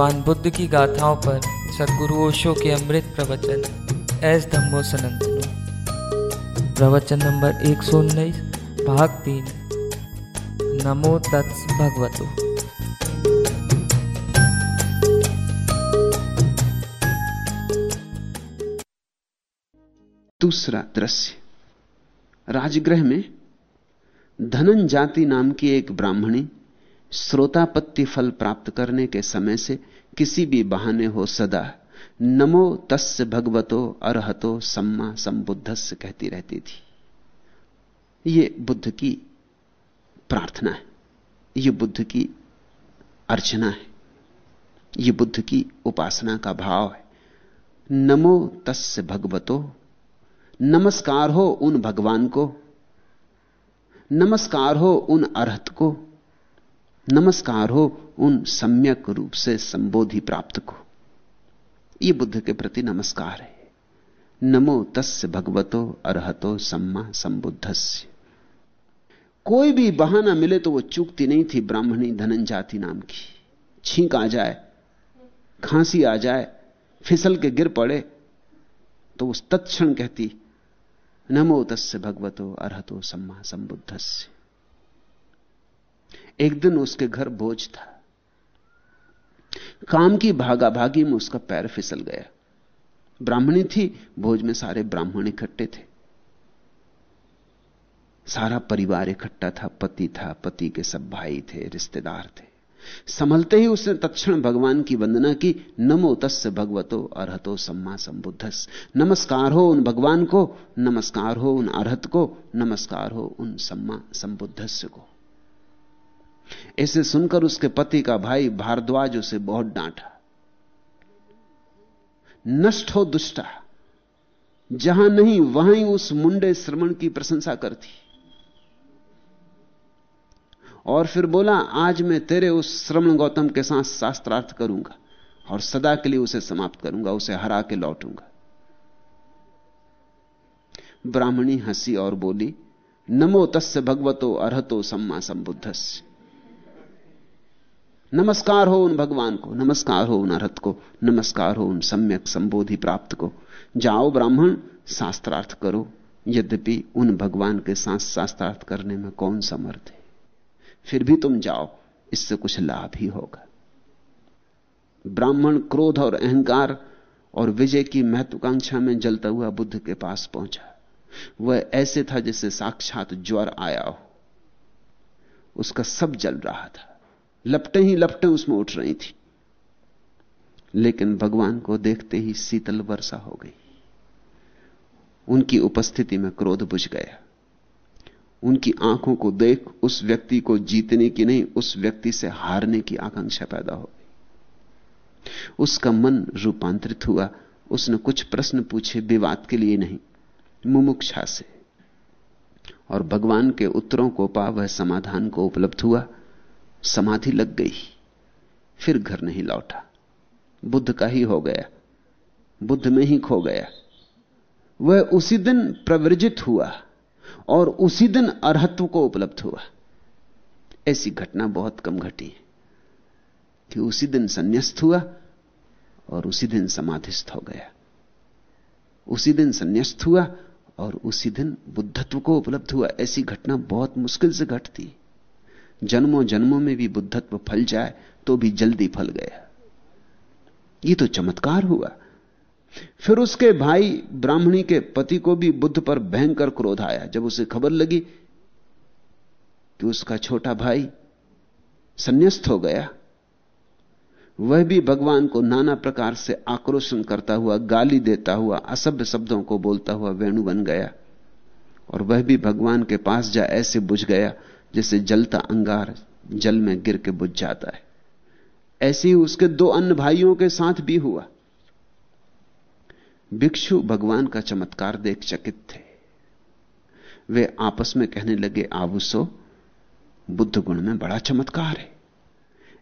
भगवान बुद्ध की गाथाओं पर सदगुरु ओशो के अमृत प्रवचन, एस धम्मो सनम प्रवचन नंबर एक सौ उन्नीस, भाग तीन। नमो तत्स भगवतो। दूसरा दृश्य। राजगृह में धनन जाति नाम की एक ब्राह्मणी श्रोतापत्ति फल प्राप्त करने के समय से किसी भी बहाने हो सदा। नमो तस् भगवतो अरहतो सम्मा संबुद्धस्य कहती रहती थी। ये बुद्ध की प्रार्थना है। ये बुद्ध की अर्चना है। ये बुद्ध की उपासना का भाव है। नमो तस् भगवतो। नमस्कार हो उन भगवान को। नमस्कार हो उन अर्हत को। नमस्कार हो, उन सम्यक रूप से संबोधि प्राप्त को। यह बुद्ध के प्रति नमस्कार है। नमो तस्य भगवतो अर्हतो सम्मा संबुद्धस्य कोई भी बहाना मिले तो वो चूकती नहीं थी ब्राह्मणी धनंजाति नाम की। छींक आ जाए, खांसी आ जाए, फिसल के गिर पड़े तो उस तत्क्षण कहती, नमो तस्य भगवतो अर्हतो सम्मा संबुद्धस्य एक दिन उसके घर भोज था। काम की भागा भागी में उसका पैर फिसल गया। ब्राह्मणी थी भोज में सारे ब्राह्मण इकट्ठे थे। सारा परिवार इकट्ठा था, पति था, पति के सब भाई थे, रिश्तेदार थे। संभलते ही उसने तत्क्षण भगवान की वंदना की, नमो तस्य भगवतो अरहतो सम्मा संबुद्धस नमस्कार हो उन भगवान को, नमस्कार हो उन अरहत को, नमस्कार हो उन सम्मा संबुद्धस्य को। ऐसे सुनकर उसके पति का भाई भारद्वाज उसे बहुत डांटा। नष्ट हो दुष्टा। जहाँ नहीं, वहाँ ही उस मुंडे श्रवण की प्रशंसा करती। और फिर बोला, आज मैं तेरे उस श्रवण गौतम के साथ शास्त्रार्थ करूँगा और सदा के लिए उसे समाप्त करूँगा, उसे हरा के लौटूँगा। ब्राह्मणी हँसी और बोली, नमो तस् भगवतो, अर्हतो सम्मा संबुद्धस्य। नमस्कार हो उन भगवान को, नमस्कार हो उन अर्थ को, नमस्कार हो उन सम्यक संबोधि प्राप्त को। जाओ ब्राह्मण, शास्त्रार्थ करो। यद्यपि उन भगवान के साथ शास्त्रार्थ करने में कौन समर्थ है? फिर भी तुम जाओ, इससे कुछ लाभ ही होगा। ब्राह्मण क्रोध और अहंकार और विजय की महत्वाकांक्षा में जलता हुआ बुद्ध के पास पहुँचा। वह ऐसे था जैसे साक्षात ज्वर आया हो। उसका सब जल रहा था। लपटे ही लपटे उसमें उठ रही थी। लेकिन भगवान को देखते ही शीतल वर्षा हो गई। उनकी उपस्थिति में क्रोध बुझ गया। उनकी आँखों को देख उस व्यक्ति को जीतने की नहीं, उस व्यक्ति से हारने की आकांक्षा पैदा हो गई। उसका मन रूपांतरित हुआ। उसने कुछ प्रश्न पूछे, विवाद के लिए नहीं, मुमुक्षा से। और भगवान के उत्तरों को पा वह समाधान को उपलब्ध हुआ। समाधि लग गई। फिर घर नहीं लौटा। बुद्ध का ही हो गया। बुद्ध में ही खो गया। वह उसी दिन प्रवृजित हुआ और उसी दिन अरहत्व को उपलब्ध हुआ। ऐसी घटना बहुत कम घटी है कि उसी दिन संन्यास्त हुआ और उसी दिन समाधिस्थ हो गया। उसी दिन संन्यास्त हुआ और उसी दिन बुद्धत्व को उपलब्ध हुआ। ऐसी घटना बहुत मुश्किल से घटती जन्मों जन्मों में भी बुद्धत्व फल जाए तो भी जल्दी फल गया। यह तो चमत्कार हुआ। फिर उसके भाई ब्राह्मणी के पति को भी बुद्ध पर भयंकर क्रोध आया। जब उसे खबर लगी कि उसका छोटा भाई संन्यास्त हो गया, वह भी भगवान को नाना प्रकार से आक्रोशन करता हुआ, गाली देता हुआ, असभ्य शब्दों को बोलता हुआ वेणु बन गया और वह भी भगवान के पास जा ऐसे बुझ गया जैसे जलता अंगार जल में गिर के बुझ जाता है। ऐसे ही उसके दो अन्य भाइयों के साथ भी हुआ। भिक्षु भगवान का चमत्कार देख चकित थे। वे आपस में कहने लगे आवुसो बुद्ध गुण में बड़ा चमत्कार है।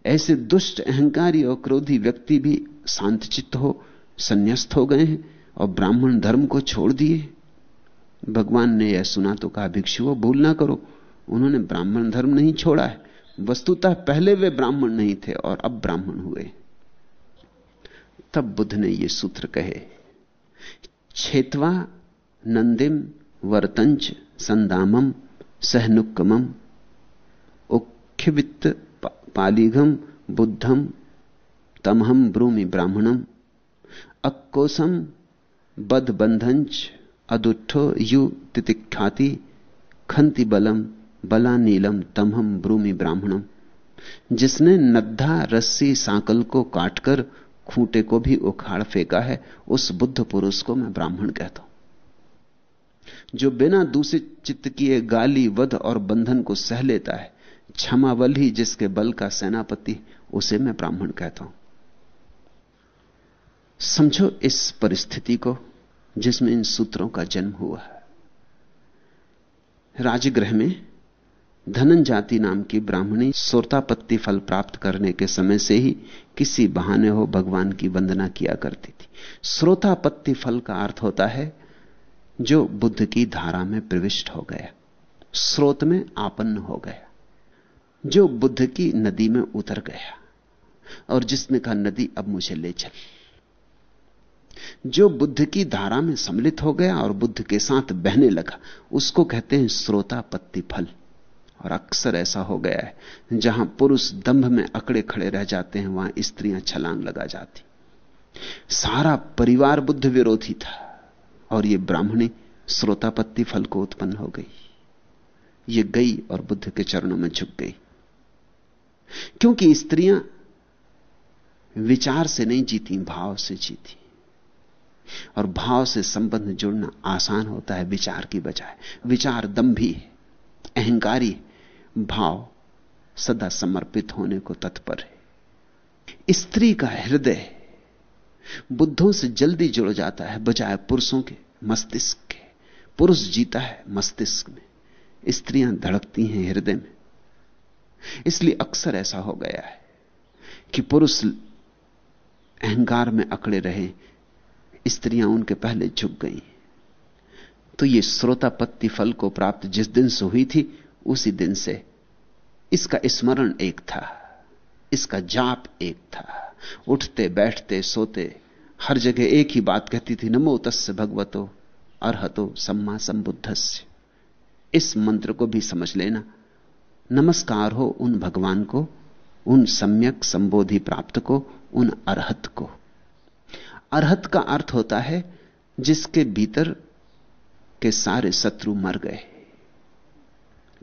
ऐसे दुष्ट, अहंकारी और क्रोधी व्यक्ति भी शांतचित्त हो, संन्यास्त हो गए हैं और ब्राह्मण धर्म को छोड़ दिए भगवान ने यह सुना तो कहा, भिक्षुओं, भूल ना करो। उन्होंने ब्राह्मण धर्म नहीं छोड़ा है। वस्तुतः पहले वे ब्राह्मण नहीं थे और अब ब्राह्मण हुए। तब बुद्ध ने यह सूत्र कहे, छेतवा नंदिम वर्तंच संदामम सहनुक्कमम उख्यवित्त पालीघम बुद्धम तमहम ब्रूमि ब्राह्मणम अक्कोसम बद बंधंच अदुठो यु तितिख्याति खंति बलम बला नीलम तमहम ब्रूमि ब्राह्मणम। जिसने नद्धा रस्सी सांकल को काटकर खूंटे को भी उखाड़ फेंका है, उस बुद्ध पुरुष को मैं ब्राह्मण कहता हूँ। जो बिना दूषित चित्त किए गाली, वध और बंधन को सह लेता है क्षमावल ही जिसके बल का सेनापति, उसे मैं ब्राह्मण कहता हूँ। समझो इस परिस्थिति को, जिसमें इन सूत्रों का जन्म हुआ है। राजगृह में धनन जाति नाम की ब्राह्मणी सोरतापत्ति फल प्राप्त करने के समय से ही किसी बहाने हो भगवान की वंदना किया करती थी। श्रोतापत्ति फल का अर्थ होता है जो बुद्ध की धारा में प्रविष्ट हो गया, स्रोत में आपन्न हो गया, जो बुद्ध की नदी में उतर गया और जिसने कहा, नदी, अब मुझे ले चल। जो बुद्ध की धारा में सम्मिलित हो गया और बुद्ध के साथ बहने लगा, उसको कहते हैं श्रोतापत्ति फल। और अक्सर ऐसा हो गया है, जहाँ पुरुष दंभ में अकड़े खड़े रह जाते हैं, वहाँ स्त्रियाँ छलांग लगा जाती। सारा परिवार बुद्ध विरोधी था, और यह ब्राह्मणी श्रोतापत्ति फल को उत्पन्न हो गई। ये गई और बुद्ध के चरणों में झुक गई। क्योंकि स्त्रियाँ विचार से नहीं जीती, भाव से जीती। और भाव से संबंध जुड़ना आसान होता है विचार की बजाय। विचार दम दम्भी अहंकारी भाव सदा समर्पित होने को तत्पर है। स्त्री का हृदय बुद्धों से जल्दी जुड़ जाता है, बजाय पुरुषों के, मस्तिष्क के। पुरुष जीता है मस्तिष्क में। स्त्रियाँ धड़कती हैं हृदय में। इसलिए अक्सर ऐसा हो गया है कि पुरुष अहंकार में अकड़े रहे, स्त्रियाँ उनके पहले झुक गई। तो ये श्रोतापत्ति फल को प्राप्त जिस दिन से हुई थी, उसी दिन से इसका स्मरण एक था, इसका जाप एक था। उठते, बैठते, सोते, हर जगह एक ही बात कहती थी, नमो तस् भगवतो अर्तो सम्मा संबुद्धस्य। इस मंत्र को भी समझ लेना। नमस्कार हो उन भगवान को, उन सम्यक संबोधि प्राप्त को, उन अरहत को। अरहत का अर्थ होता है, जिसके भीतर के सारे शत्रु मर गए।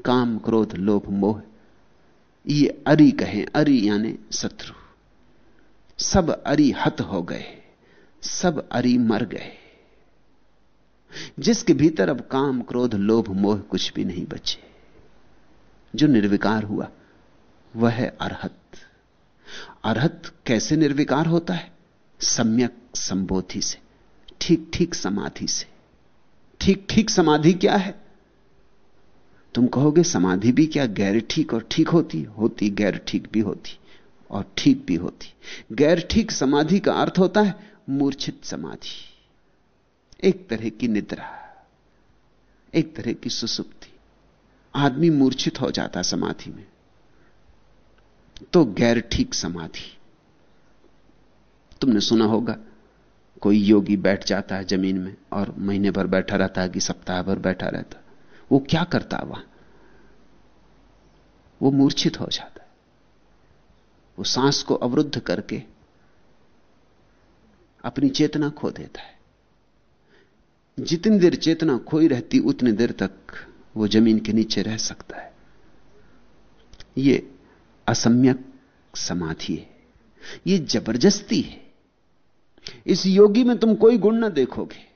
काम, क्रोध, लोभ, मोह ये अरि कहें, अरि यानी शत्रु। सब अरि हत हो गए, सब अरि मर गए। जिसके भीतर अब काम, क्रोध, लोभ, मोह कुछ भी नहीं बचे, जो निर्विकार हुआ, वह है अरहत। अरहत कैसे निर्विकार होता है? सम्यक संबोधि से ठीक ठीक समाधि से। ठीक ठीक समाधि क्या है? तुम कहोगे समाधि भी क्या गैर ठीक और ठीक होती? होती, गैर ठीक भी होती और ठीक भी होती। गैर ठीक समाधि का अर्थ होता है मूर्छित समाधि। एक तरह की निद्रा, एक तरह की सुसुप्ति। आदमी मूर्छित हो जाता समाधि में। तो गैर ठीक समाधि। तुमने सुना होगा, कोई योगी बैठ जाता है ज़मीन में और महीने भर बैठा रहता है कि सप्ताह भर बैठा रहता वो क्या करता वहाँ वो मूर्छित हो जाता है। वो सांस को अवरुद्ध करके अपनी चेतना खो देता है। जितनी देर चेतना खोई रहती, उतनी देर तक वो ज़मीन के नीचे रह सकता है। ये असम्यक समाधि है। ये ज़बरदस्ती है। इस योगी में तुम कोई गुण ना देखोगे।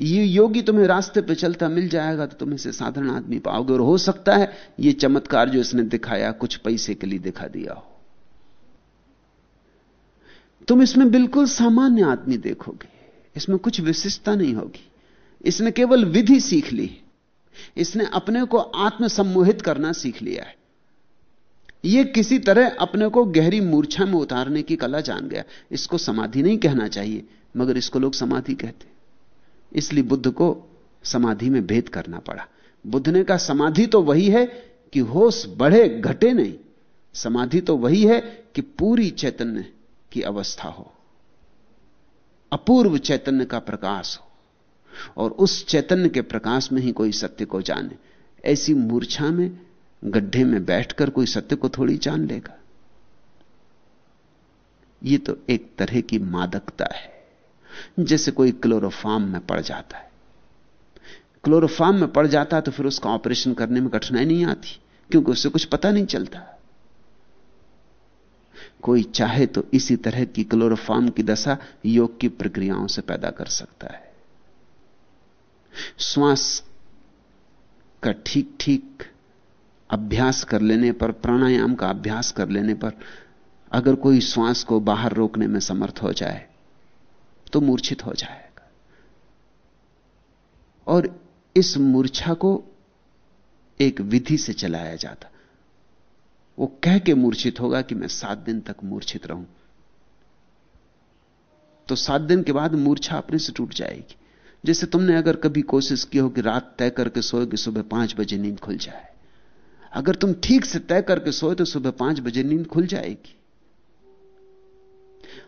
ये योगी तुम्हें रास्ते पे चलता मिल जाएगा तो तुम इसे साधारण आदमी पाओगे। और हो सकता है ये चमत्कार जो इसने दिखाया, कुछ पैसे के लिए दिखा दिया हो। तुम इसमें बिल्कुल सामान्य आदमी देखोगे। इसमें कुछ विशिष्टता नहीं होगी। इसने केवल विधि सीख ली। इसने अपने को आत्मसम्मोहित करना सीख लिया है। यह किसी तरह अपने को गहरी मूर्छा में उतारने की कला जान गया। इसको समाधि नहीं कहना चाहिए, मगर इसको लोग समाधि कहते इसलिए बुद्ध को समाधि में भेद करना पड़ा। बुद्ध ने कहा, समाधि तो वही है कि होश बढ़े, घटे नहीं। समाधि तो वही है कि पूरी चैतन्य की अवस्था हो। अपूर्व चैतन्य का प्रकाश हो। और उस चैतन्य के प्रकाश में ही कोई सत्य को जाने। ऐसी मूर्छा में, गड्ढे में बैठकर कोई सत्य को थोड़ी जान लेगा। यह तो एक तरह की मादकता है। जैसे कोई क्लोरोफार्म में पड़ जाता है। क्लोरोफार्म में पड़ जाता है तो फिर उसका ऑपरेशन करने में कठिनाई नहीं आती, क्योंकि उससे कुछ पता नहीं चलता। कोई चाहे तो इसी तरह की क्लोरोफार्म की दशा योग की प्रक्रियाओं से पैदा कर सकता है। श्वास का ठीक ठीक अभ्यास कर लेने पर, प्राणायाम का अभ्यास कर लेने पर, अगर कोई श्वास को बाहर रोकने में समर्थ हो जाए तो मूर्छित हो जाएगा। और इस मूर्छा को एक विधि से चलाया जाता। वो कह के मूर्छित होगा कि मैं सात दिन तक मूर्छित रहूँ। तो सात दिन के बाद मूर्छा अपने से टूट जाएगी। जैसे तुमने अगर कभी कोशिश की हो कि रात तय करके सोए कि सुबह पाँच बजे नींद खुल जाए। अगर तुम ठीक से तय करके सोए तो सुबह पाँच बजे नींद खुल जाएगी।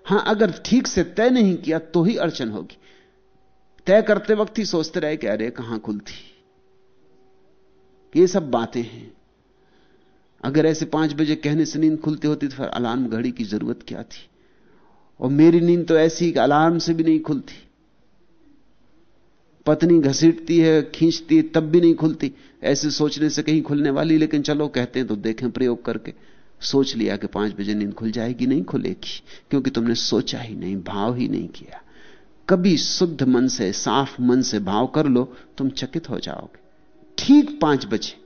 हाँ, अगर ठीक से तय नहीं किया तो ही अड़चन होगी। तय करते वक्त ही सोचते रहे कि अरे, कहाँ खुलती? ये सब बातें हैं। अगर ऐसे पाँच बजे कहने से नींद खुलती होती तो फिर अलार्म घड़ी की ज़रूरत क्या थी? और मेरी नींद तो ऐसी कि अलार्म से भी नहीं खुलती। पत्नी घसीटती है, खींचती है, तब भी नहीं खुलती। ऐसे सोचने से कहीं खुलने वाली, लेकिन चलो, कहते हैं तो देखें प्रयोग करके। सोच लिया कि पाँच बजे नींद खुल जाएगी, नहीं खुलेगी, क्योंकि तुमने सोचा ही नहीं, भाव ही नहीं किया। कभी शुद्ध मन से, साफ़ मन से भाव कर लो, तुम चकित हो जाओगे। ठीक पाँच बजे।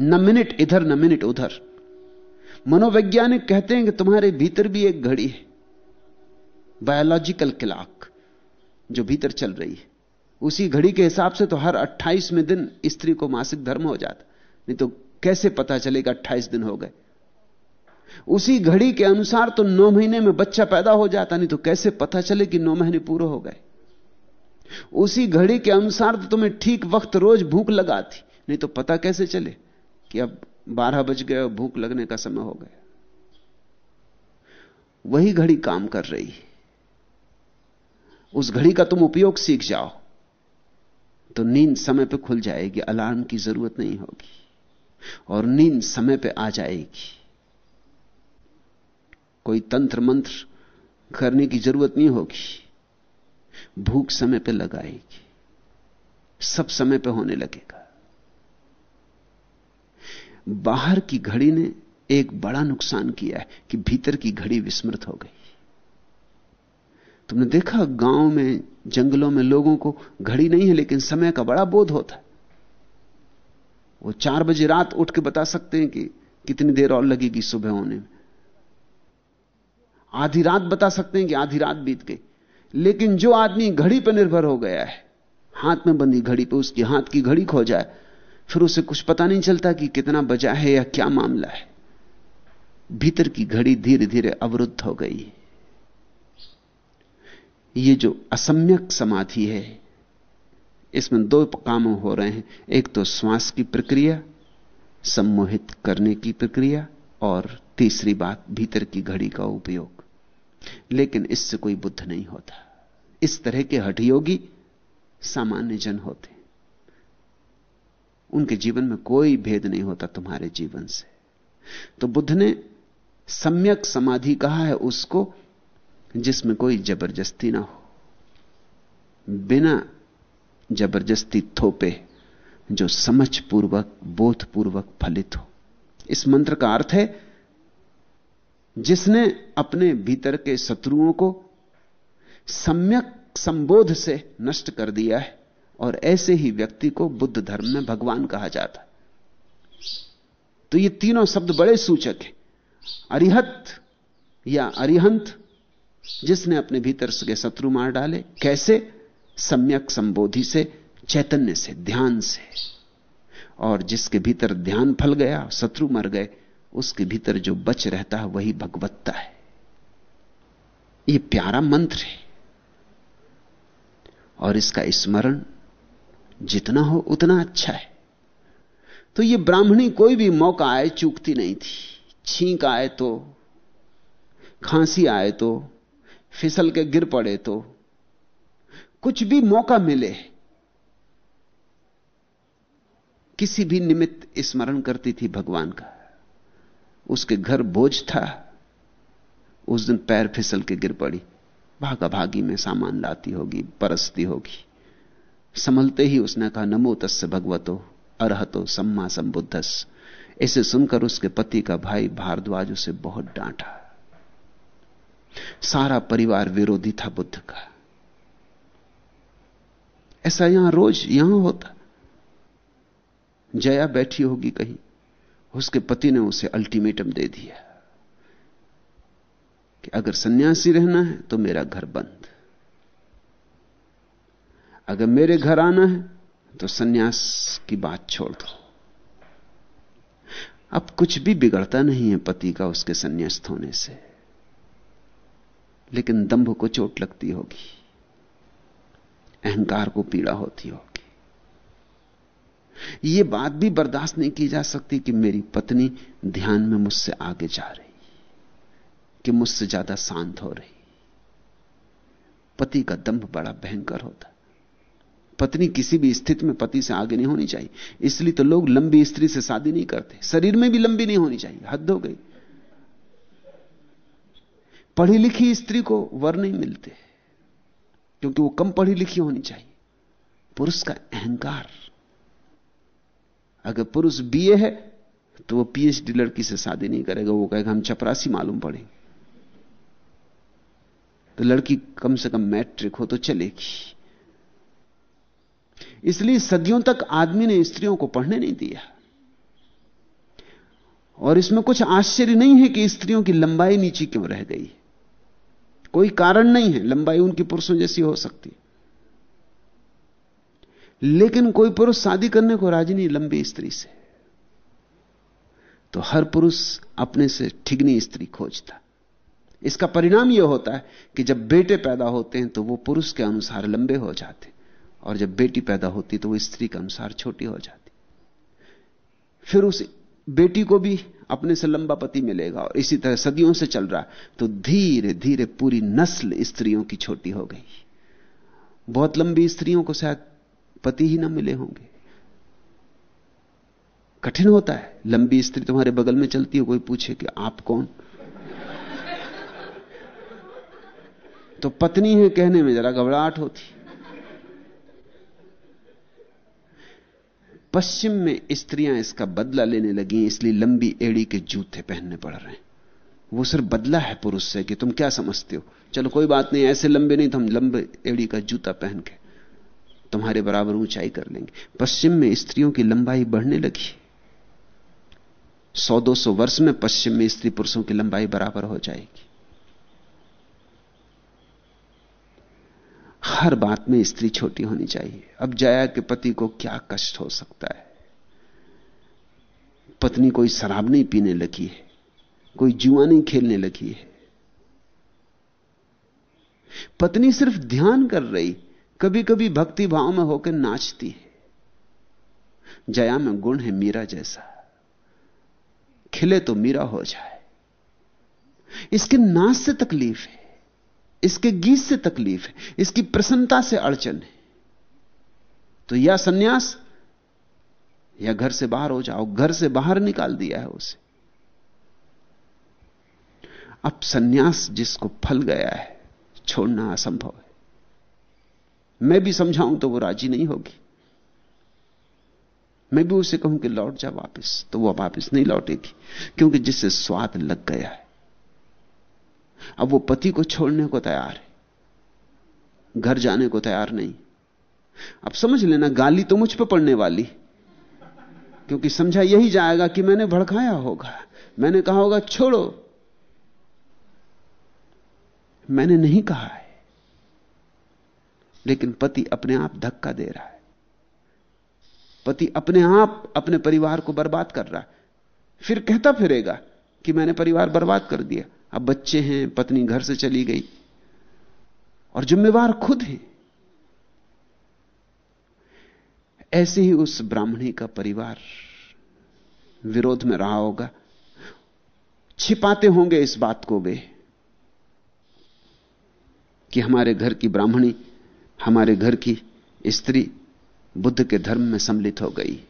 न मिनट इधर, न मिनट उधर। मनोवैज्ञानिक कहते हैं कि तुम्हारे भीतर भी एक घड़ी है। बायोलॉजिकल क्लाक जो भीतर चल रही है। उसी घड़ी के हिसाब से तो हर 28वें दिन स्त्री को मासिक धर्म हो जाता। नहीं तो कैसे पता चलेगा 28 दिन हो गए? उसी घड़ी के अनुसार तो नौ महीने में बच्चा पैदा हो जाता, नहीं तो कैसे पता चले कि नौ महीने पूरे हो गए? उसी घड़ी के अनुसार तो तुम्हें ठीक वक्त रोज भूख लगाती, नहीं तो पता कैसे चले कि अब बारह बज गए और भूख लगने का समय हो गया। वही घड़ी काम कर रही है। उस घड़ी का तुम उपयोग सीख जाओ तो नींद समय पे खुल जाएगी, अलार्म की ज़रूरत नहीं होगी, और नींद समय पे आ जाएगी। कोई तंत्र मंत्र करने की ज़रूरत नहीं होगी। भूख समय पे लगाएगी। सब समय पे होने लगेगा। बाहर की घड़ी ने एक बड़ा नुकसान किया है कि भीतर की घड़ी विस्मृत हो गई। तुमने देखा गाँव में, जंगलों में लोगों को घड़ी नहीं है, लेकिन समय का बड़ा बोध होता है। वो चार बजे रात उठ के बता सकते हैं कि कितनी देर और लगेगी सुबह होने में। आधी रात बता सकते हैं कि आधी रात बीत गई। लेकिन जो आदमी घड़ी पर निर्भर हो गया है, हाथ में बंधी घड़ी पे उसकी हाथ की घड़ी खो जाए, फिर उसे कुछ पता नहीं चलता कि कितना बजा है या क्या मामला है। भीतर की घड़ी धीरे धीरे अवरुद्ध हो गई ये जो असम्यक समाधि है, इसमें दो काम हो रहे हैं। एक तो श्वास की प्रक्रिया, सम्मोहित करने की प्रक्रिया, और तीसरी बात भीतर की घड़ी का उपयोग। लेकिन इससे कोई बुद्ध नहीं होता। इस तरह के हठयोगी सामान्य जन होते उनके जीवन में कोई भेद नहीं होता तुम्हारे जीवन से। तो बुद्ध ने सम्यक समाधि कहा है उसको, जिसमें कोई ज़बरदस्ती ना हो। बिना ज़बरदस्ती थोपे, जो समझ पूर्वक बोध पूर्वक फलित हो। इस मंत्र का अर्थ है जिसने अपने भीतर के शत्रुओं को सम्यक संबोध से नष्ट कर दिया है और ऐसे ही व्यक्ति को बुद्ध धर्म में भगवान कहा जाता तो ये तीनों शब्द बड़े सूचक हैं। अरिहत या अरिहंत, जिसने अपने भीतर के शत्रु मार डाले, कैसे? सम्यक संबोधि से, चैतन्य से, ध्यान से। और जिसके भीतर ध्यान फल गया, शत्रु मर गए उसके भीतर जो बच रहता है, वही भगवत्ता है। यह प्यारा मंत्र है। और इसका स्मरण जितना हो, उतना अच्छा है। तो यह ब्राह्मणी कोई भी मौका आए, चूकती नहीं थी। छींक आए तो खांसी आए तो फिसल के गिर पड़े तो कुछ भी मौका मिले, किसी भी निमित्त स्मरण करती थी भगवान का। उसके घर बोझ था। उस दिन पैर फिसल के गिर पड़ी। भागा भागी में सामान लाती होगी, परसती होगी। संभलते ही उसने कहा, नमो तस् भगवतो, अरहतो सम्मा संबुद्धस इसे सुनकर उसके पति का भाई भारद्वाज उसे बहुत डांटा। सारा परिवार विरोधी था बुद्ध का। ऐसा यहाँ रोज यहाँ होता। जया बैठी होगी कहीं। उसके पति ने उसे अल्टीमेटम दे दिया कि अगर सन्यासी रहना है तो मेरा घर बंद। अगर मेरे घर आना है तो सन्यास की बात छोड़ दो। अब कुछ भी बिगड़ता नहीं है पति का उसके संन्यास्त होने से। लेकिन दंभ को चोट लगती होगी, अहंकार को पीड़ा होती होगी। यह बात भी बर्दाश्त नहीं की जा सकती कि मेरी पत्नी ध्यान में मुझसे आगे जा रही, कि मुझसे ज़्यादा शांत हो रही। पति का दंभ बड़ा भयंकर होता। पत्नी किसी भी स्थिति में पति से आगे नहीं होनी चाहिए। इसलिए तो लोग लंबी स्त्री से शादी नहीं करते। शरीर में भी लंबी नहीं होनी चाहिए। हद हो गई। पढ़ी लिखी स्त्री को वर नहीं मिलते, क्योंकि वो कम पढ़ी लिखी होनी चाहिए। पुरुष का अहंकार अगर पुरुष बीए है तो वो पीएचडी लड़की से शादी नहीं करेगा, वो कहेगा, हम चपरासी मालूम पड़े। तो लड़की कम से कम मैट्रिक हो तो चलेगी। इसलिए सदियों तक आदमी ने स्त्रियों को पढ़ने नहीं दिया। और इसमें कुछ आश्चर्य नहीं है कि स्त्रियों की लंबाई नीचे क्यों रह गई। कोई कारण नहीं है, लंबाई उनकी पुरुषों जैसी हो सकती। लेकिन कोई पुरुष शादी करने को राज़ी नहीं, लंबी स्त्री से। तो हर पुरुष अपने से ठिगनी स्त्री खोजता। इसका परिणाम यह होता है कि जब बेटे पैदा होते हैं तो वो पुरुष के अनुसार लंबे हो जाते और जब बेटी पैदा होती तो वो स्त्री के अनुसार छोटी हो जाती फिर उस बेटी को भी अपने से लंबा पति मिलेगा, और इसी तरह सदियों से चल रहा तो धीरे धीरे पूरी नस्ल स्त्रियों की छोटी हो गई। बहुत लंबी स्त्रियों को शायद पति ही ना मिले होंगे। कठिन होता है। लंबी स्त्री तुम्हारे बगल में चलती है, कोई पूछे कि आप कौन? तो पत्नी है कहने में जरा घबराहट होती। पश्चिम में स्त्रियाँ इसका बदला लेने लगी, इसलिए लंबी एड़ी के जूते पहनने पड़ रहे हैं। वो सिर्फ़ बदला है पुरुष से कि तुम क्या समझते हो? चलो कोई बात नहीं, ऐसे लंबे नहीं तो हम लंबे एड़ी का जूता पहन के तुम्हारे बराबर ऊंचाई कर लेंगे। पश्चिम में स्त्रियों की लंबाई बढ़ने लगी। सौ दो सौ वर्ष में पश्चिम में स्त्री पुरुषों की लंबाई बराबर हो जाएगी। हर बात में स्त्री छोटी होनी चाहिए। अब जया के पति को क्या कष्ट हो सकता है। पत्नी कोई शराब नहीं पीने लगी है, कोई जुआ नहीं खेलने लगी है। पत्नी सिर्फ़ ध्यान कर रही कभी कभी भक्ति भाव में होकर नाचती है। जया में गुण है मीरा जैसा। खिले तो मीरा हो जाए। इसके नाच से तकलीफ़ है। इसके गीत से तकलीफ़ है। इसकी प्रसन्नता से अड़चन है। तो या सन्यास, या घर से बाहर हो जाओ। घर से बाहर निकाल दिया है उसे। अब सन्यास जिसको फल गया है, छोड़ना असंभव है। मैं भी समझाऊं तो वो राज़ी नहीं होगी। मैं भी उसे कहूँ कि लौट जा वापस तो वो वापस नहीं लौटेगी, क्योंकि जिससे स्वाद लग गया है। अब वो पति को छोड़ने को तैयार है, घर जाने को तैयार नहीं। अब समझ लेना, गाली तो मुझ पर पड़ने वाली क्योंकि समझा यही जाएगा कि मैंने भड़काया होगा, मैंने कहा होगा, छोड़ो। मैंने नहीं कहा लेकिन पति अपने आप धक्का दे रहा है। पति अपने आप अपने परिवार को बर्बाद कर रहा है। फिर कहता फिरेगा कि मैंने परिवार बर्बाद कर दिया। अब बच्चे हैं, पत्नी घर से चली गई और जिम्मेवार खुद है। ऐसे ही उस ब्राह्मणी का परिवार विरोध में रहा होगा। छिपाते होंगे इस बात को वे कि हमारे घर की ब्राह्मणी हमारे घर की स्त्री बुद्ध के धर्म में सम्मिलित हो गई।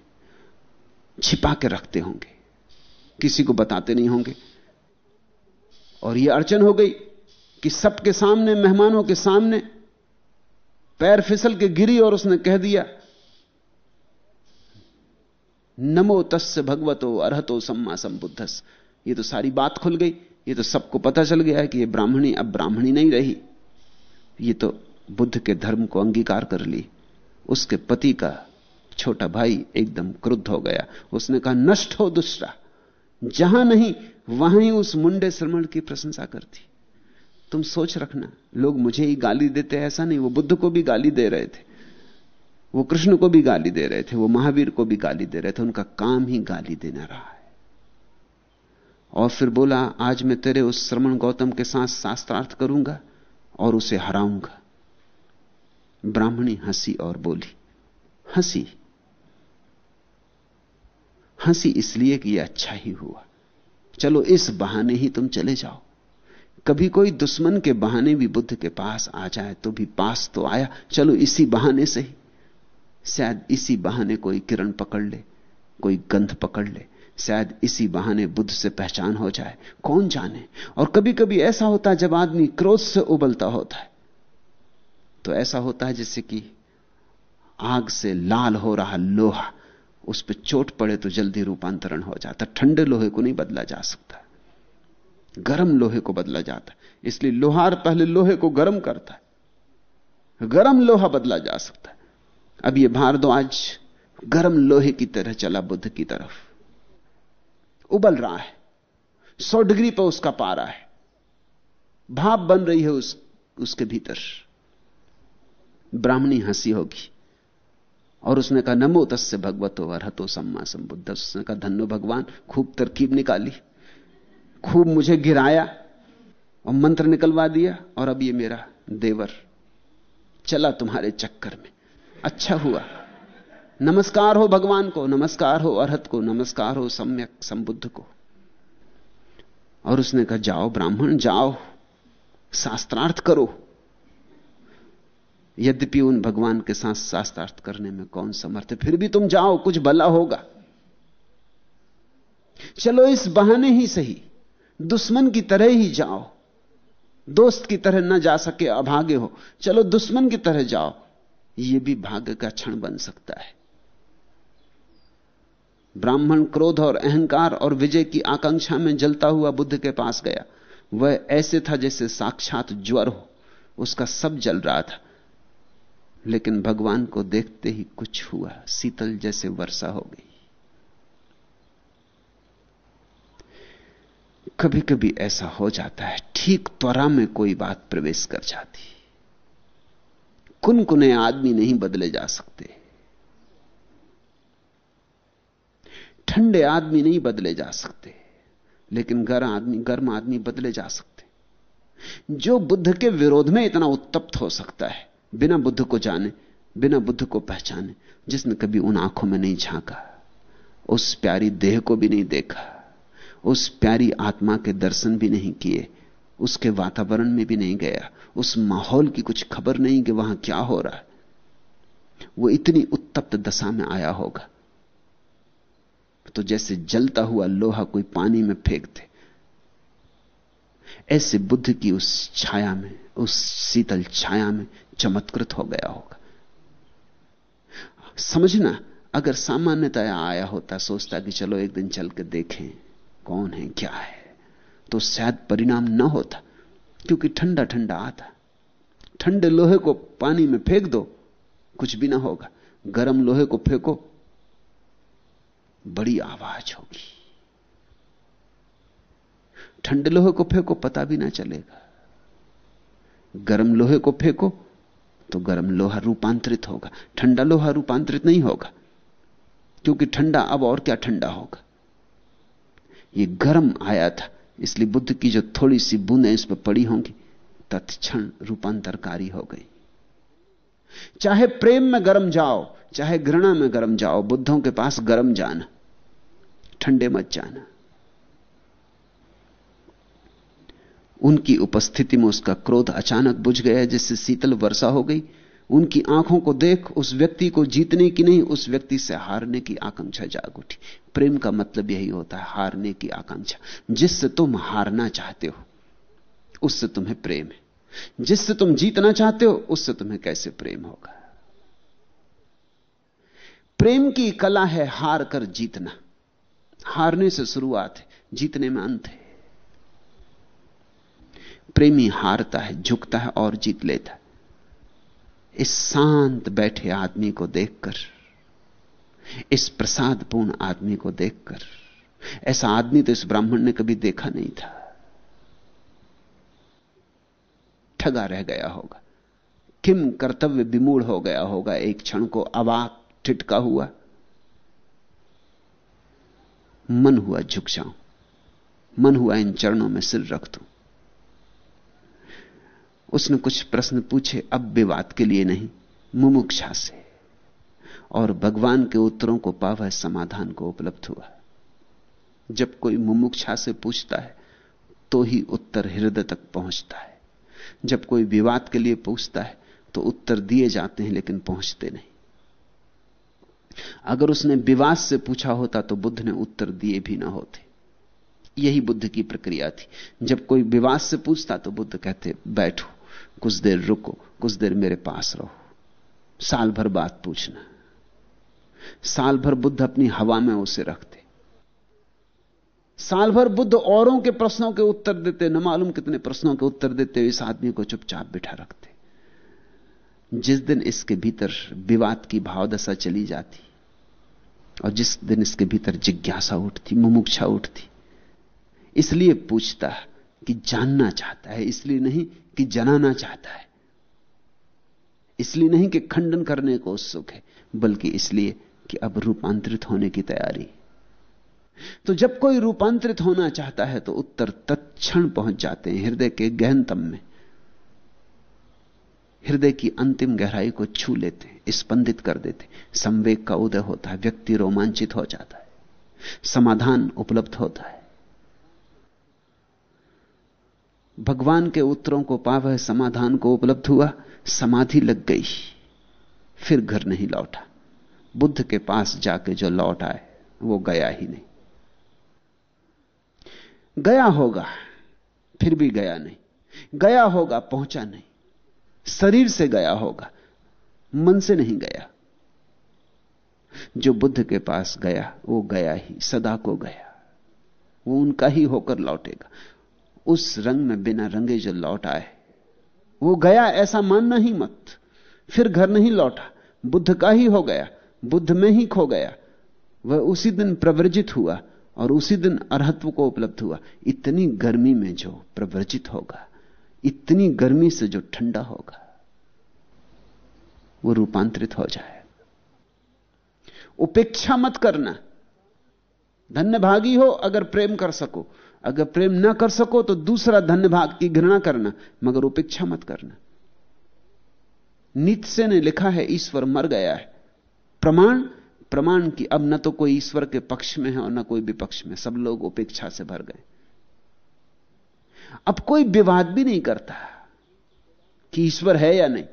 छिपा के रखते होंगे। किसी को बताते नहीं होंगे। और यह अड़चन हो गई कि सबके सामने, मेहमानों के सामने पैर फिसल के गिरी और उसने कह दिया, नमो तस् भगवतो अरहतो सम्मा संबुद्धस ये तो सारी बात खुल गई। ये तो सबको पता चल गया है कि ये ब्राह्मणी अब ब्राह्मणी नहीं रही। ये तो बुद्ध के धर्म को अंगीकार कर ली। उसके पति का छोटा भाई एकदम क्रुद्ध हो गया। उसने कहा, नष्ट हो दूसरा। जहाँ नहीं, वहाँ ही उस मुंडे श्रमण की प्रशंसा करती। तुम सोच रखना, लोग मुझे ही गाली देते, ऐसा नहीं, वो बुद्ध को भी गाली दे रहे थे। वो कृष्ण को भी गाली दे रहे थे, वो महावीर को भी गाली दे रहे थे, उनका काम ही गाली देना रहा है। और फिर बोला, आज मैं तेरे उस श्रमण गौतम के साथ शास्त्रार्थ करूँगा और उसे हराऊँगा। ब्राह्मणी हँसी और बोली, हँसी। हँसी इसलिए कि यह अच्छा ही हुआ। चलो इस बहाने ही तुम चले जाओ। कभी कोई दुश्मन के बहाने भी बुद्ध के पास आ जाए तो भी पास तो आया। चलो इसी बहाने से ही। शायद इसी बहाने कोई किरण पकड़ ले, कोई गंध पकड़ ले। शायद इसी बहाने बुद्ध से पहचान हो जाए। कौन जाने? और कभी कभी ऐसा होता है जब आदमी क्रोध से उबलता होता है। तो ऐसा होता है जैसे कि आग से लाल हो रहा लोहा, उस पर चोट पड़े तो जल्दी रूपांतरण हो जाता। ठंडे लोहे को नहीं बदला जा सकता। गर्म लोहे को बदला जाता। इसलिए लोहार पहले लोहे को गर्म करता है। गर्म लोहा बदला जा सकता है। अब यह भारद्वाज गर्म लोहे की तरह चला बुद्ध की तरफ़। उबल रहा है। सौ डिग्री पर उसका पारा है। भाप बन रही है उस, उसके भीतर। ब्राह्मणी हँसी होगी। और उसने कहा, नमो तस्य भगवतो अर्तो सम्मा संबुद्ध उसने कहा धन्यो भगवान, खूब तरकीब निकाली। खूब मुझे गिराया और मंत्र निकलवा दिया और अब ये मेरा देवर चला तुम्हारे चक्कर में। अच्छा हुआ। नमस्कार हो भगवान को, नमस्कार हो अरहत को, नमस्कार हो सम्यक संबुद्ध को। और उसने कहा, जाओ ब्राह्मण, जाओ, शास्त्रार्थ करो। यद्यपि उन भगवान के साथ शास्त्रार्थ करने में कौन समर्थ है, फिर भी तुम जाओ, कुछ भला होगा। चलो इस बहाने ही सही, दुश्मन की तरह ही जाओ, दोस्त की तरह न जा सके, अभागे हो। चलो दुश्मन की तरह जाओ यह भी भाग्य का क्षण बन सकता है। ब्राह्मण क्रोध और अहंकार और विजय की आकांक्षा में जलता हुआ बुद्ध के पास गया। वह ऐसे था जैसे साक्षात ज्वर हो, उसका सब जल रहा था। लेकिन भगवान को देखते ही कुछ हुआ। शीतल जैसे वर्षा हो गई। कभी कभी ऐसा हो जाता है, ठीक त्वरा में कोई बात प्रवेश कर जाती। कुनकुने आदमी नहीं बदले जा सकते। ठंडे आदमी नहीं बदले जा सकते, लेकिन गर्म आदमी गर्म आदमी बदले जा सकते। जो बुद्ध के विरोध में इतना उत्तप्त हो सकता है बिना बुद्ध को जाने, बिना बुद्ध को पहचाने, जिसने कभी उन आँखों में नहीं झांका, उस प्यारी देह को भी नहीं देखा, उस प्यारी आत्मा के दर्शन भी नहीं किए, उसके वातावरण में भी नहीं गया, उस माहौल की कुछ खबर नहीं कि वहाँ क्या हो रहा है। वो इतनी उत्तप्त दशा में आया होगा। तो जैसे जलता हुआ लोहा कोई पानी में फेंक दे, ऐसे बुद्ध की उस छाया में, उस शीतल छाया में चमत्कृत हो गया होगा। समझना, अगर सामान्यतया आया होता, सोचता कि चलो एक दिन चल के देखें, कौन है, क्या है तो शायद परिणाम न होता, क्योंकि ठंडा ठंडा आता। ठंडे लोहे को पानी में फेंक दो, कुछ भी ना होगा। गर्म लोहे को फेंको, बड़ी आवाज़ होगी। ठंडे लोहे को फेंको, पता भी ना चलेगा। गर्म लोहे को फेंको तो गर्म लोहा रूपांतरित होगा। ठंडा लोहा रूपांतरित नहीं होगा, क्योंकि ठंडा अब और क्या ठंडा होगा? ये गर्म आया था, इसलिए बुद्ध की जो थोड़ी सी बूंदें इस पर पड़ी होंगी, तत्क्षण रूपांतरकारी हो गई। चाहे प्रेम में गर्म जाओ, चाहे घृणा में गर्म जाओ, बुद्धों के पास गर्म जाना, ठंडे मत जाना। उनकी उपस्थिति में उसका क्रोध अचानक बुझ गया, जिससे शीतल वर्षा हो गई। उनकी आँखों को देख, उस व्यक्ति को जीतने की नहीं, उस व्यक्ति से हारने की आकांक्षा जाग उठी। प्रेम का मतलब यही होता है, हारने की आकांक्षा। जिससे तुम हारना चाहते हो, उससे तुम्हें प्रेम है। जिससे तुम जीतना चाहते हो, उससे तुम्हें कैसे प्रेम होगा? प्रेम की कला है हार कर जीतना। हारने से शुरुआत है, जीतने में अंत है। प्रेमी हारता है, झुकता है और जीत लेता है। इस शांत बैठे आदमी को देखकर, इस प्रसादपूर्ण आदमी को देखकर, ऐसा आदमी तो इस ब्राह्मण ने कभी देखा नहीं था। ठगा रह गया होगा, किम कर्तव्य विमूढ़ हो गया होगा, एक क्षण को अवाक ठिटका हुआ। मन हुआ झुक जाऊँ, मन हुआ इन चरणों में सिर रख दू। उसने कुछ प्रश्न पूछे, अब विवाद के लिए नहीं, मुमुक्षा से। और भगवान के उत्तरों को पाव समाधान को उपलब्ध हुआ जब कोई मुमुक्षा से पूछता है तो ही उत्तर हृदय तक पहुँचता है। जब कोई विवाद के लिए पूछता है तो उत्तर दिए जाते हैं, लेकिन पहुँचते नहीं। अगर उसने विवाद से पूछा होता तो बुद्ध ने उत्तर दिए भी ना होते। यही बुद्ध की प्रक्रिया थी। जब कोई विवाद से पूछता तो बुद्ध कहते, बैठो। कुछ देर रुको, कुछ देर मेरे पास रहो। साल भर बात पूछना। साल भर बुद्ध अपनी हवा में उसे रखते। साल भर बुद्ध औरों के प्रश्नों के उत्तर देते, न मालूम कितने प्रश्नों के उत्तर देते, इस आदमी को चुपचाप बिठा रखते। जिस दिन इसके भीतर विवाद की भावदशा चली जाती, और जिस दिन इसके भीतर जिज्ञासा उठती, मुमुक्षा उठती, इसलिए पूछता कि जानना चाहता है, इसलिए नहीं कि जनाना चाहता है। इसलिए नहीं कि खंडन करने को उत्सुक है, बल्कि इसलिए कि अब रूपांतरित होने की तैयारी। तो जब कोई रूपांतरित होना चाहता है तो उत्तर तत्क्षण पहुँच जाते हैं हृदय के गहनतम में। हृदय की अंतिम गहराई को छू लेते स्पंदित कर देते संवेग का उदय होता है, व्यक्ति रोमांचित हो जाता है, समाधान उपलब्ध होता है। भगवान के उत्तरों को पाव समाधान को उपलब्ध हुआ, समाधि लग गई। फिर घर नहीं लौटा। बुद्ध के पास जाके जो लौट आए, वो गया ही नहीं। गया होगा, फिर भी गया नहीं। गया होगा, पहुँचा नहीं। शरीर से गया होगा, मन से नहीं गया। जो बुद्ध के पास गया, वो गया ही, सदा को गया। वो उनका ही होकर लौटेगा। उस रंग में बिना रंगे जो लौट आए। वो गया ऐसा मानना ही मत। फिर घर नहीं लौटा। बुद्ध का ही हो गया। बुद्ध में ही खो गया। वह उसी दिन प्रवर्जित हुआ और उसी दिन अरहत्व को उपलब्ध हुआ। इतनी गर्मी में जो प्रवर्जित होगा, इतनी गर्मी से जो ठंडा होगा, वो रूपांतरित हो जाए। उपेक्षा मत करना। धन्य भागी हो अगर प्रेम कर सको। अगर प्रेम ना कर सको तो दूसरा धन्य भाग की घृणा करना, मगर उपेक्षा मत करना। नित्य ने लिखा है, ईश्वर मर गया है। प्रमाण प्रमाण की अब न तो कोई ईश्वर के पक्ष में है और न कोई विपक्ष में। सब लोग उपेक्षा से भर गए। अब कोई विवाद भी नहीं करता कि ईश्वर है या नहीं।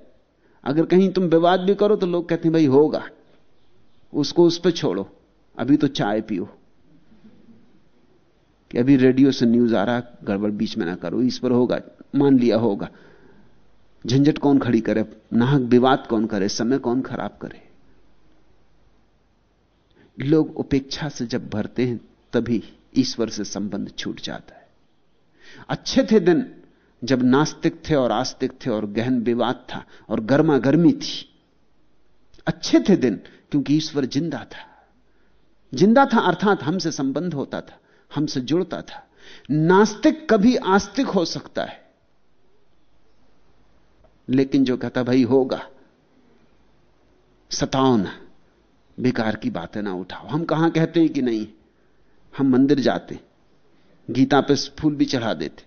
अगर कहीं तुम विवाद भी करो तो लोग कहते हैं, भाई होगा, उसको उस पर छोड़ो, अभी तो चाय पियो। कि अभी रेडियो से न्यूज़ आ रहा, गड़बड़ बीच में ना करो ईश्वर होगा, मान लिया होगा। झंझट कौन खड़ी करे, नाहक विवाद कौन करे, समय कौन खराब करे? लोग उपेक्षा से जब भरते हैं, तभी ईश्वर से संबंध छूट जाता है। अच्छे थे दिन, जब नास्तिक थे और आस्तिक थे और गहन विवाद था और गर्मा गर्मी थी। अच्छे थे दिन, क्योंकि ईश्वर ज़िंदा था। ज़िंदा था अर्थात हमसे संबंध होता था। हमसे जुड़ता था। नास्तिक कभी आस्तिक हो सकता है। लेकिन जो कहता, भाई, होगा। सताओ ना। बेकार की बातें ना उठाओ। हम कहाँ कहते हैं कि नहीं? हम मंदिर जाते। गीता पे फूल भी चढ़ा देते।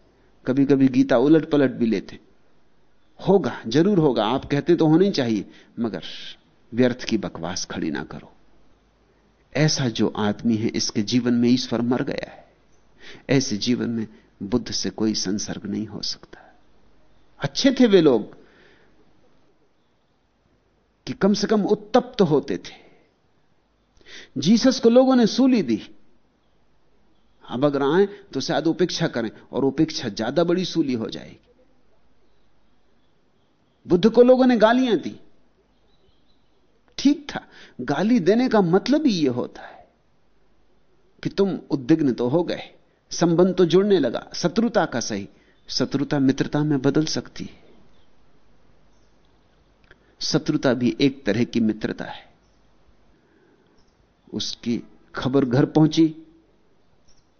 कभी कभी गीता उलट पलट भी लेते। होगा, ज़रूर होगा। आप कहते तो होने चाहिए, मगर व्यर्थ की बकवास खड़ी ना करो। ऐसा जो आदमी है, इसके जीवन में ईश्वर मर गया है। ऐसे जीवन में बुद्ध से कोई संसर्ग नहीं हो सकता। अच्छे थे वे लोग कि कम से कम उत्तप्त तो होते थे। जीसस को लोगों ने सूली दी। अब अगर आए तो शायद उपेक्षा करें, और उपेक्षा ज़्यादा बड़ी सूली हो जाएगी। बुद्ध को लोगों ने गालियाँ दी। ठीक था। गाली देने का मतलब ही यह होता है। कि तुम उद्विग्न तो हो गए, संबंध तो जुड़ने लगा, शत्रुता का सही। शत्रुता मित्रता में बदल सकती है। शत्रुता भी एक तरह की मित्रता है। उसकी खबर घर पहुँची,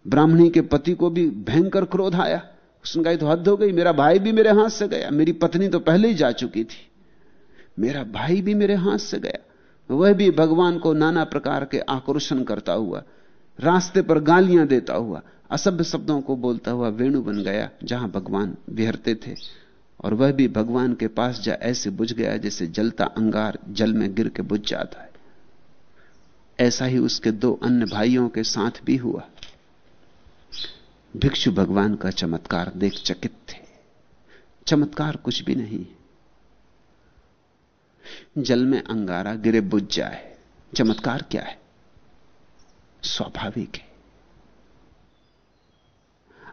ब्राह्मणी के पति को भी भयंकर क्रोध आया। उसने कहा तो हद हो गई, मेरा भाई भी मेरे हाथ से गया। मेरी पत्नी तो पहले ही जा चुकी थी। मेरा भाई भी मेरे हाथ से गया। वह भी भगवान को नाना प्रकार के आक्रोशन करता हुआ, रास्ते पर गालियाँ देता हुआ, असभ्य शब्दों को बोलता हुआ वेणु बन गया जहाँ भगवान विहरते थे। और वह भी भगवान के पास जा ऐसे बुझ गया जैसे जलता अंगार जल में गिर के बुझ जाता है। ऐसा ही उसके दो अन्य भाइयों के साथ भी हुआ। भिक्षु भगवान का चमत्कार देख चकित थे। चमत्कार कुछ भी नहीं। जल में अंगारा गिरे बुझ जाए। चमत्कार क्या है? स्वाभाविक है।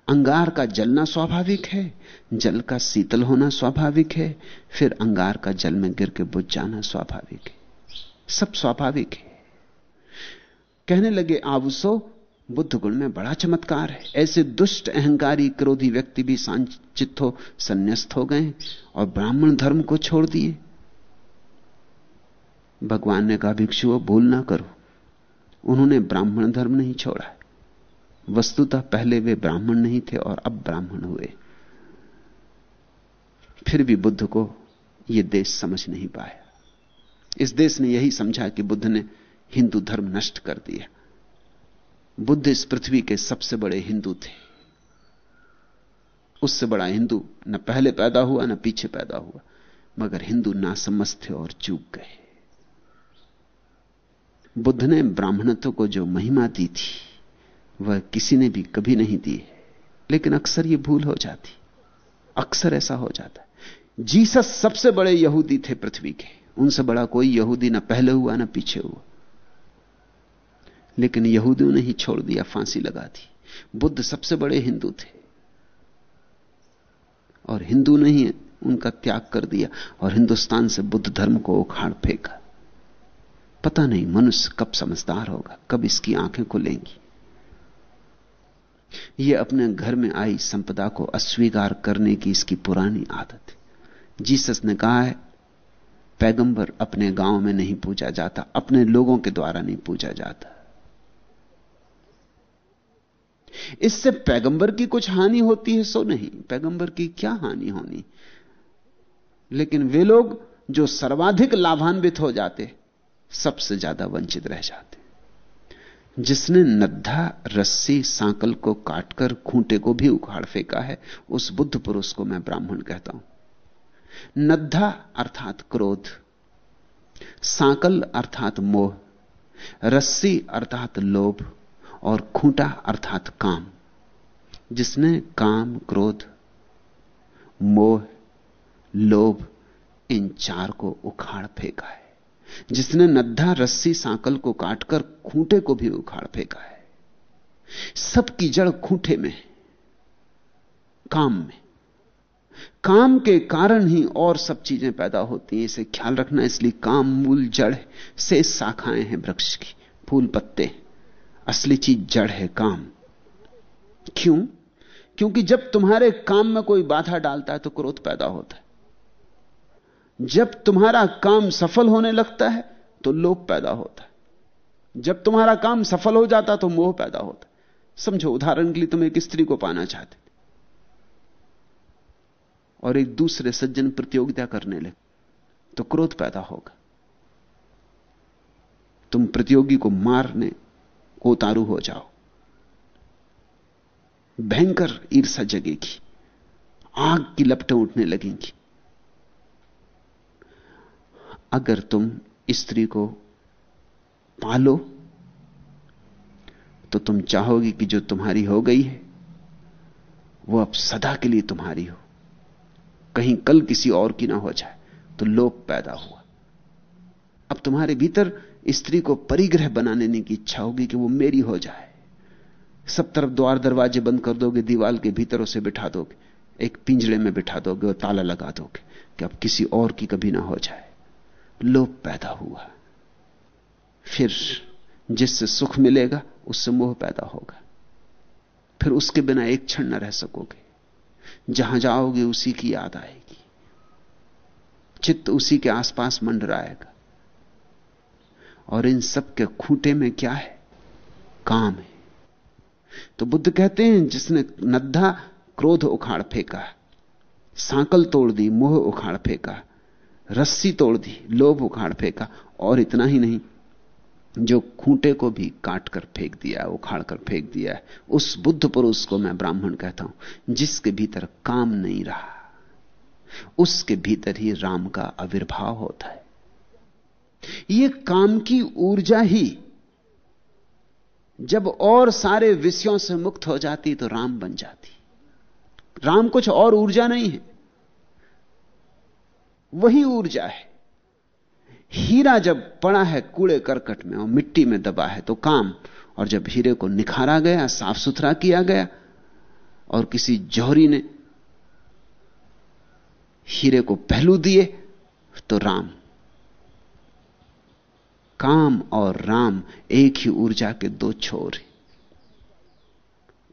अंगार का जलना स्वाभाविक है, जल का शीतल होना स्वाभाविक है, फिर अंगार का जल में गिर के बुझ जाना स्वाभाविक है। सब स्वाभाविक है। कहने लगे, आवसो बुद्ध गुण में बड़ा चमत्कार है। ऐसे दुष्ट, अहंकारी, क्रोधी व्यक्ति भी सांचित हो, संन्यास्त हो गए और ब्राह्मण धर्म को छोड़ दिए। भगवान ने कहा भिक्षुओं भूल ना करो। उन्होंने ब्राह्मण धर्म नहीं छोड़ा। वस्तुतः पहले वे ब्राह्मण नहीं थे और अब ब्राह्मण हुए। फिर भी बुद्ध को यह देश समझ नहीं पाया। इस देश ने यही समझा कि बुद्ध ने हिंदू धर्म नष्ट कर दिया। बुद्ध इस पृथ्वी के सबसे बड़े हिंदू थे। उससे बड़ा हिंदू न पहले पैदा हुआ, न पीछे पैदा हुआ, मगर हिंदू ना समझ थे और चूक गए। बुद्ध ने ब्राह्मणत्व को जो महिमा दी थी, वह किसी ने भी कभी नहीं दी लेकिन अक्सर यह भूल हो जाती। अक्सर ऐसा हो जाता है। जीसस सबसे बड़े यहूदी थे पृथ्वी के। उनसे बड़ा कोई यहूदी ना पहले हुआ, ना पीछे हुआ। लेकिन यहूदियों ने ही छोड़ दिया, फांसी लगा दी। बुद्ध सबसे बड़े हिंदू थे। और हिंदू ने ही उनका त्याग कर दिया और हिंदुस्तान से बुद्ध धर्म को उखाड़ फेंका। पता नहीं, मनुष्य कब समझदार होगा, कब इसकी आँखें खुलेंगी। यह अपने घर में आई संपदा को अस्वीकार करने की इसकी पुरानी आदत है। जीसस ने कहा है, पैगंबर अपने गाँव में नहीं पूजा जाता, अपने लोगों के द्वारा नहीं पूजा जाता। इससे पैगंबर की कुछ हानि होती है, सो नहीं, पैगंबर की क्या हानि होनी? लेकिन वे लोग जो सर्वाधिक लाभान्वित हो जाते सबसे ज़्यादा वंचित रह जाते जिसने नद्धा, रस्सी, सांकल को काटकर खूंटे को भी उखाड़ फेंका है, उस बुद्ध पुरुष को मैं ब्राह्मण कहता हूँ। नद्धा अर्थात क्रोध, सांकल अर्थात मोह, रस्सी अर्थात लोभ, और खूंटा अर्थात काम। जिसने काम, क्रोध, मोह, लोभ, इन चार को उखाड़ फेंका है। जिसने नद्धा रस्सी सांकल को काटकर खूंटे को भी उखाड़ फेंका है। सबकी जड़ खूंटे में काम में। काम के कारण ही और सब चीज़ें पैदा होती हैं, इसे ख्याल रखना। इसलिए काम मूल जड़ से शाखाएँ हैं वृक्ष की, फूल पत्ते असली चीज़ जड़ है, काम। क्यों? क्योंकि जब तुम्हारे काम में कोई बाधा डालता है तो क्रोध पैदा होता है। जब तुम्हारा काम सफल होने लगता है तो लोभ पैदा होता है। जब तुम्हारा काम सफल हो जाता तो मोह पैदा होता समझो, उदाहरण के लिए तुम एक स्त्री को पाना चाहते और एक दूसरे सज्जन प्रतियोगिता करने लगे तो क्रोध पैदा होगा। तुम प्रतियोगी को मारने को उतारू हो जाओ। भयंकर ईर्षा जगेगी। आग की लपटें उठने लगेंगी। अगर तुम स्त्री को पालो तो तुम चाहोगी कि जो तुम्हारी हो गई है, वो अब सदा के लिए तुम्हारी हो। कहीं कल किसी और की ना हो जाए तो लोभ पैदा हुआ। अब तुम्हारे भीतर स्त्री को परिग्रह बनाने की इच्छा होगी कि वो मेरी हो जाए। सब तरफ़ द्वार दरवाजे बंद कर दोगे, दीवाल के भीतर उसे बिठा दोगे, एक पिंजड़े में बिठा दोगे और ताला लगा दोगे कि अब किसी और की कभी ना हो जाए। लोभ पैदा हुआ। फिर जिससे सुख मिलेगा, उससे मोह पैदा होगा। फिर उसके बिना एक क्षण न रह सकोगे। जहाँ जाओगे, उसी की याद आएगी। चित्त उसी के आसपास मंडराएगा। और इन सब के खूंटे में क्या है? काम है। तो बुद्ध कहते हैं, जिसने नद्धा क्रोध उखाड़ फेंका, सांकल तोड़ दी, मोह उखाड़ फेंका रस्सी तोड़ दी, लोभ उखाड़ फेंका, और इतना ही नहीं, जो खूंटे को भी काट कर फेंक दिया, उखाड़ कर फेंक दिया है, उस बुद्ध पुरुष को मैं ब्राह्मण कहता हूँ, जिसके भीतर काम नहीं रहा, उसके भीतर ही राम का आविर्भाव होता है। यह काम की ऊर्जा ही, जब और सारे विषयों से मुक्त हो जाती तो राम बन जाती। राम कुछ और ऊर्जा नहीं है। वही ऊर्जा है हीरा जब पड़ा है कूड़े करकट में और मिट्टी में दबा है तो काम, और जब हीरे को निखारा गया साफ़ सुथरा किया गया, और किसी जौहरी ने हीरे को पहलू दिए तो राम। काम और राम एक ही ऊर्जा के दो छोर हैं।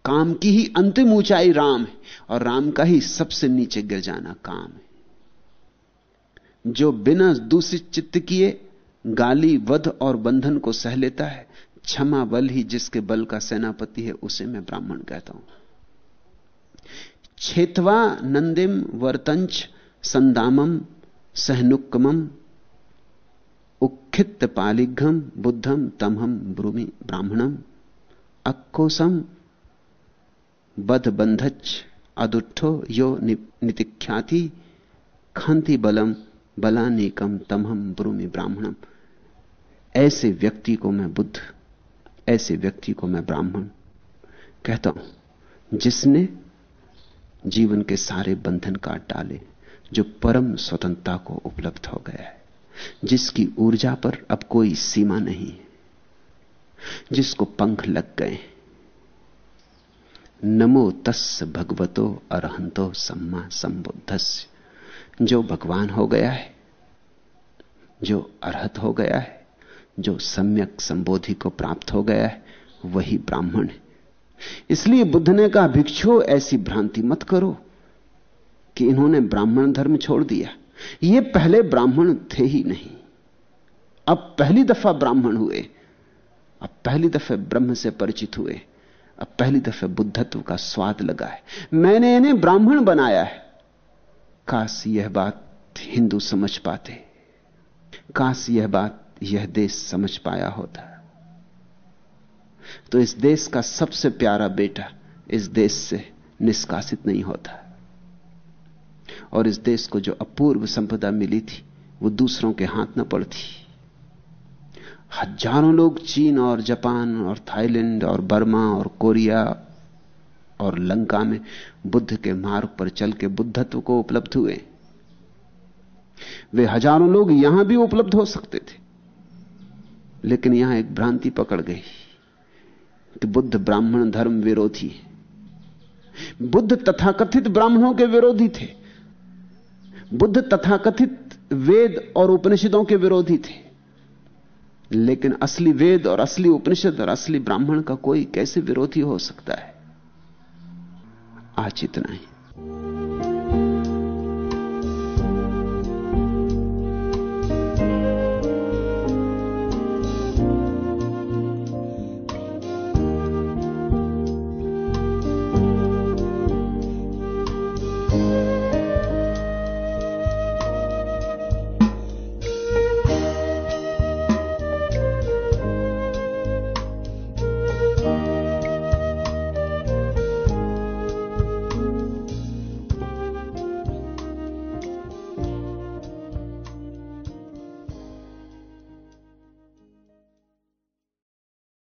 काम की ही अंतिम ऊंचाई राम है, और राम का ही सबसे नीचे गिर जाना काम है। जो बिना दूषित चित्त किए गाली, वध और बंधन को सह लेता है, क्षमा बल ही जिसके बल का सेनापति है, उसे मैं ब्राह्मण कहता हूँ। छेतवा नंदिम वर्तंच संदामम सहनुक्कमम उखित पालिघम बुद्धम तमहम ब्रूमि ब्राह्मणम अक्कोसम बध बंधच अदुठो यो नितिख्याति खांति बलम बलानेकम तमहम ब्रूमि ब्राह्मणम। ऐसे व्यक्ति को मैं बुद्ध, ऐसे व्यक्ति को मैं ब्राह्मण कहता हूँ, जिसने जीवन के सारे बंधन काट डाले, जो परम स्वतंत्रता को उपलब्ध हो गया है, जिसकी ऊर्जा पर अब कोई सीमा नहीं है, जिसको पंख लग गए नमो तस् भगवतो अरहंतो सम्मा संबुद्धस्य। जो भगवान हो गया है, जो अरहत हो गया है, जो सम्यक संबोधि को प्राप्त हो गया है, वही ब्राह्मण है। इसलिए बुद्ध ने कहा, भिक्षु, ऐसी भ्रांति मत करो कि इन्होंने ब्राह्मण धर्म छोड़ दिया। ये पहले ब्राह्मण थे ही नहीं। अब पहली दफ़ा ब्राह्मण हुए। अब पहली दफे ब्रह्म से परिचित हुए। अब पहली दफे बुद्धत्व का स्वाद लगा है मैंने इन्हें ब्राह्मण बनाया है। काश यह बात हिंदू समझ पाते, काश यह बात यह देश समझ पाया होता। तो इस देश का सबसे प्यारा बेटा इस देश से निष्कासित नहीं होता। और इस देश को जो अपूर्व संपदा मिली थी, वो दूसरों के हाथ न पड़ती। हज़ारों लोग चीन और जापान और थाईलैंड और बर्मा और कोरिया और लंका में बुद्ध के मार्ग पर चल के बुद्धत्व को उपलब्ध हुए। वे हज़ारों लोग यहाँ भी उपलब्ध हो सकते थे। लेकिन यहाँ एक भ्रांति पकड़ गई कि बुद्ध ब्राह्मण धर्म विरोधी है। बुद्ध तथाकथित ब्राह्मणों के विरोधी थे। बुद्ध तथाकथित वेद और उपनिषदों के विरोधी थे। लेकिन असली वेद और असली उपनिषद और असली ब्राह्मण का कोई कैसे विरोधी हो सकता है? आज इतना ही।